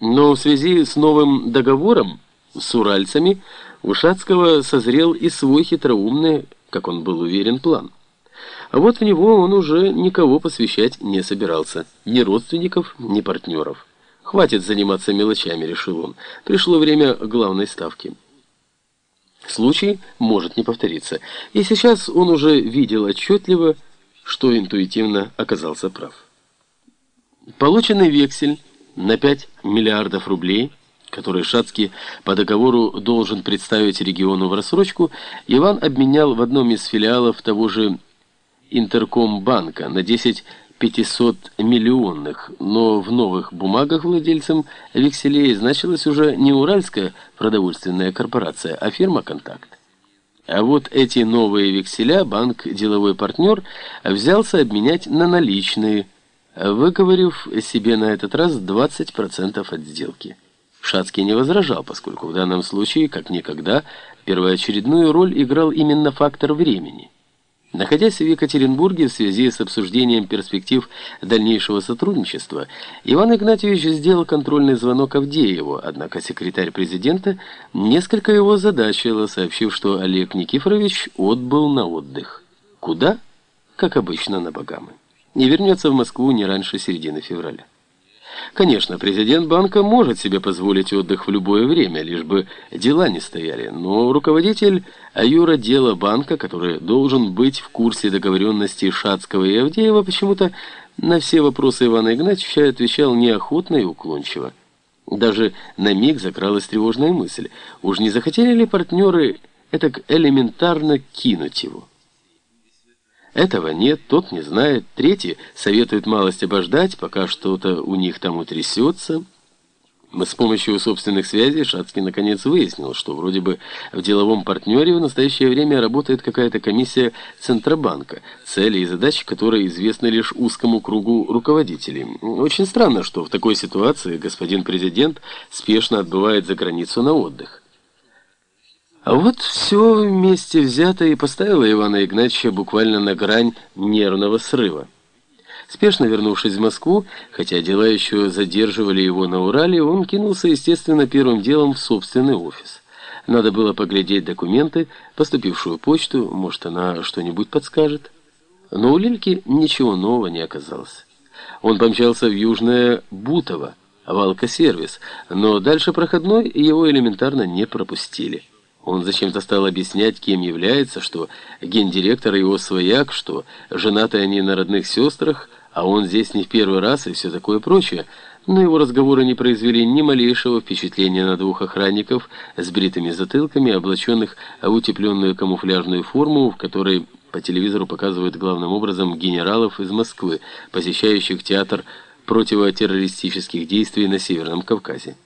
Но в связи с новым договором с уральцами у созрел и свой хитроумный, как он был уверен, план. А вот в него он уже никого посвящать не собирался, ни родственников, ни партнеров. «Хватит заниматься мелочами», — решил он. Пришло время главной ставки. Случай может не повториться, и сейчас он уже видел отчетливо, что интуитивно оказался прав. Полученный вексель на 5 миллиардов рублей, которые Шацкий по договору должен представить региону в рассрочку, Иван обменял в одном из филиалов того же Интеркомбанка на 10 500 миллионных, но в новых бумагах владельцем векселей значилась уже не Уральская продовольственная корпорация, а фирма «Контакт». А вот эти новые векселя банк «Деловой партнер» взялся обменять на наличные, выговорив себе на этот раз 20% от сделки. Шацкий не возражал, поскольку в данном случае, как никогда, первоочередную роль играл именно фактор времени. Находясь в Екатеринбурге в связи с обсуждением перспектив дальнейшего сотрудничества, Иван Игнатьевич сделал контрольный звонок Авдееву, однако секретарь президента несколько его задачило, сообщив, что Олег Никифорович отбыл на отдых. Куда? Как обычно, на Багамы не вернется в Москву не раньше середины февраля. Конечно, президент банка может себе позволить отдых в любое время, лишь бы дела не стояли, но руководитель Аюра дела банка, который должен быть в курсе договоренности Шацкого и Авдеева, почему-то на все вопросы Ивана Игнатьевича отвечал неохотно и уклончиво. Даже на миг закралась тревожная мысль, уж не захотели ли партнеры это элементарно кинуть его? Этого нет, тот не знает. Третий советует малость обождать, пока что-то у них там утрясется. С помощью собственных связей Шацкий наконец выяснил, что вроде бы в деловом партнере в настоящее время работает какая-то комиссия Центробанка, цели и задачи которой известны лишь узкому кругу руководителей. Очень странно, что в такой ситуации господин президент спешно отбывает за границу на отдых. А вот все вместе взято и поставило Ивана Игнатьевича буквально на грань нервного срыва. Спешно вернувшись в Москву, хотя дела еще задерживали его на Урале, он кинулся, естественно, первым делом в собственный офис. Надо было поглядеть документы, поступившую почту, может, она что-нибудь подскажет. Но у Лильки ничего нового не оказалось. Он помчался в Южное Бутово, в Алкосервис, но дальше проходной его элементарно не пропустили. Он зачем-то стал объяснять, кем является, что гендиректор его свояк, что женаты они на родных сестрах, а он здесь не в первый раз и все такое прочее. Но его разговоры не произвели ни малейшего впечатления на двух охранников с бритыми затылками, облаченных в утепленную камуфляжную форму, в которой по телевизору показывают главным образом генералов из Москвы, посещающих театр противотеррористических действий на Северном Кавказе.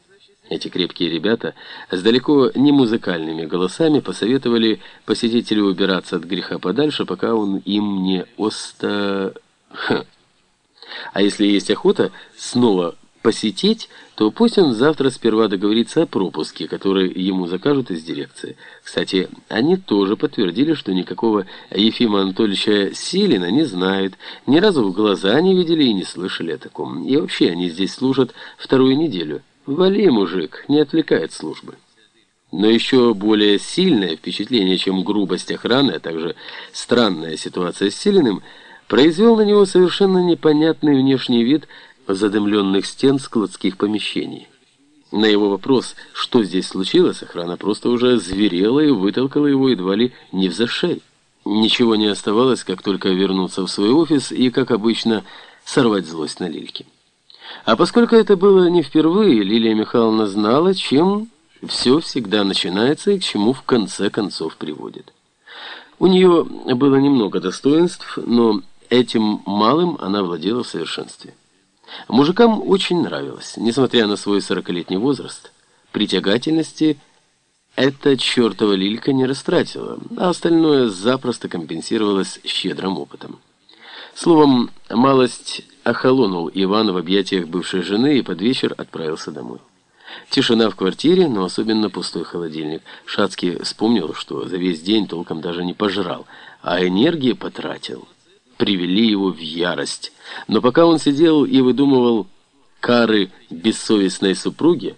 Эти крепкие ребята с далеко не музыкальными голосами посоветовали посетителю убираться от греха подальше, пока он им не оста... Ха. А если есть охота снова посетить, то пусть он завтра сперва договорится о пропуске, который ему закажут из дирекции. Кстати, они тоже подтвердили, что никакого Ефима Анатольевича Силина не знают, ни разу в глаза не видели и не слышали о таком. И вообще они здесь служат вторую неделю. Вали, мужик, не отвлекает службы. Но еще более сильное впечатление, чем грубость охраны, а также странная ситуация с Силиным, произвел на него совершенно непонятный внешний вид задымленных стен складских помещений. На его вопрос, что здесь случилось, охрана просто уже зверела и вытолкала его едва ли не в зашей. Ничего не оставалось, как только вернуться в свой офис и, как обычно, сорвать злость на Лильке. А поскольку это было не впервые, Лилия Михайловна знала, чем все всегда начинается и к чему в конце концов приводит. У нее было немного достоинств, но этим малым она владела в совершенстве. Мужикам очень нравилось, несмотря на свой сорокалетний возраст. Притягательности эта чертова лилька не растратила, а остальное запросто компенсировалось щедрым опытом. Словом, малость охолонул Иван в объятиях бывшей жены и под вечер отправился домой. Тишина в квартире, но особенно пустой холодильник. Шацкий вспомнил, что за весь день толком даже не пожрал, а энергии потратил. Привели его в ярость. Но пока он сидел и выдумывал, кары бессовестной супруги,